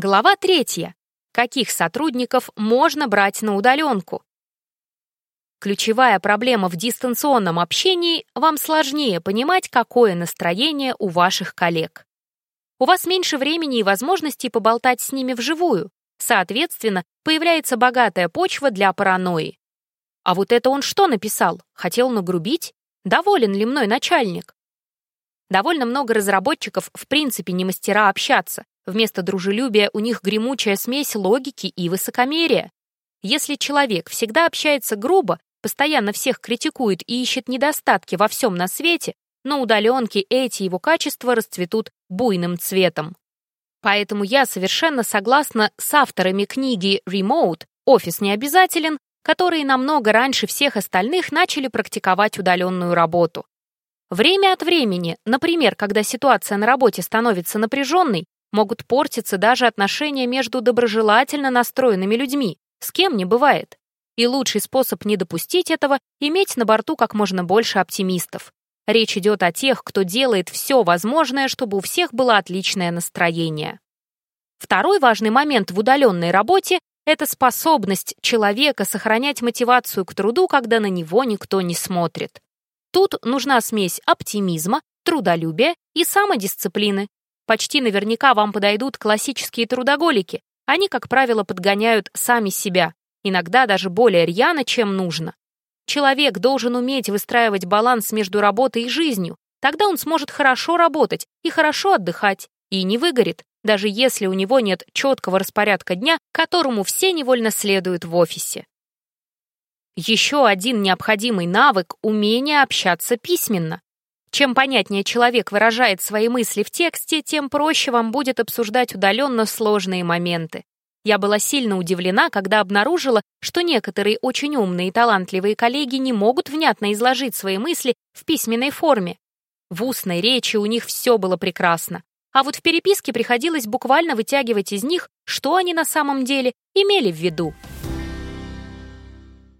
Глава третья. Каких сотрудников можно брать на удаленку? Ключевая проблема в дистанционном общении – вам сложнее понимать, какое настроение у ваших коллег. У вас меньше времени и возможностей поболтать с ними вживую. Соответственно, появляется богатая почва для паранойи. А вот это он что написал? Хотел нагрубить? Доволен ли мной начальник? Довольно много разработчиков в принципе не мастера общаться. Вместо дружелюбия у них гремучая смесь логики и высокомерия. Если человек всегда общается грубо, постоянно всех критикует и ищет недостатки во всем на свете, на удаленке эти его качества расцветут буйным цветом. Поэтому я совершенно согласна с авторами книги «Remote» «Офис не обязателен», которые намного раньше всех остальных начали практиковать удаленную работу. Время от времени, например, когда ситуация на работе становится напряженной, могут портиться даже отношения между доброжелательно настроенными людьми, с кем не бывает. И лучший способ не допустить этого — иметь на борту как можно больше оптимистов. Речь идет о тех, кто делает все возможное, чтобы у всех было отличное настроение. Второй важный момент в удаленной работе — это способность человека сохранять мотивацию к труду, когда на него никто не смотрит. Тут нужна смесь оптимизма, трудолюбия и самодисциплины. Почти наверняка вам подойдут классические трудоголики. Они, как правило, подгоняют сами себя иногда даже более рьяно, чем нужно. Человек должен уметь выстраивать баланс между работой и жизнью, тогда он сможет хорошо работать и хорошо отдыхать, и не выгорит, даже если у него нет четкого распорядка дня, которому все невольно следуют в офисе. Еще один необходимый навык — умение общаться письменно. Чем понятнее человек выражает свои мысли в тексте, тем проще вам будет обсуждать удаленно сложные моменты. Я была сильно удивлена, когда обнаружила, что некоторые очень умные и талантливые коллеги не могут внятно изложить свои мысли в письменной форме. В устной речи у них все было прекрасно. А вот в переписке приходилось буквально вытягивать из них, что они на самом деле имели в виду.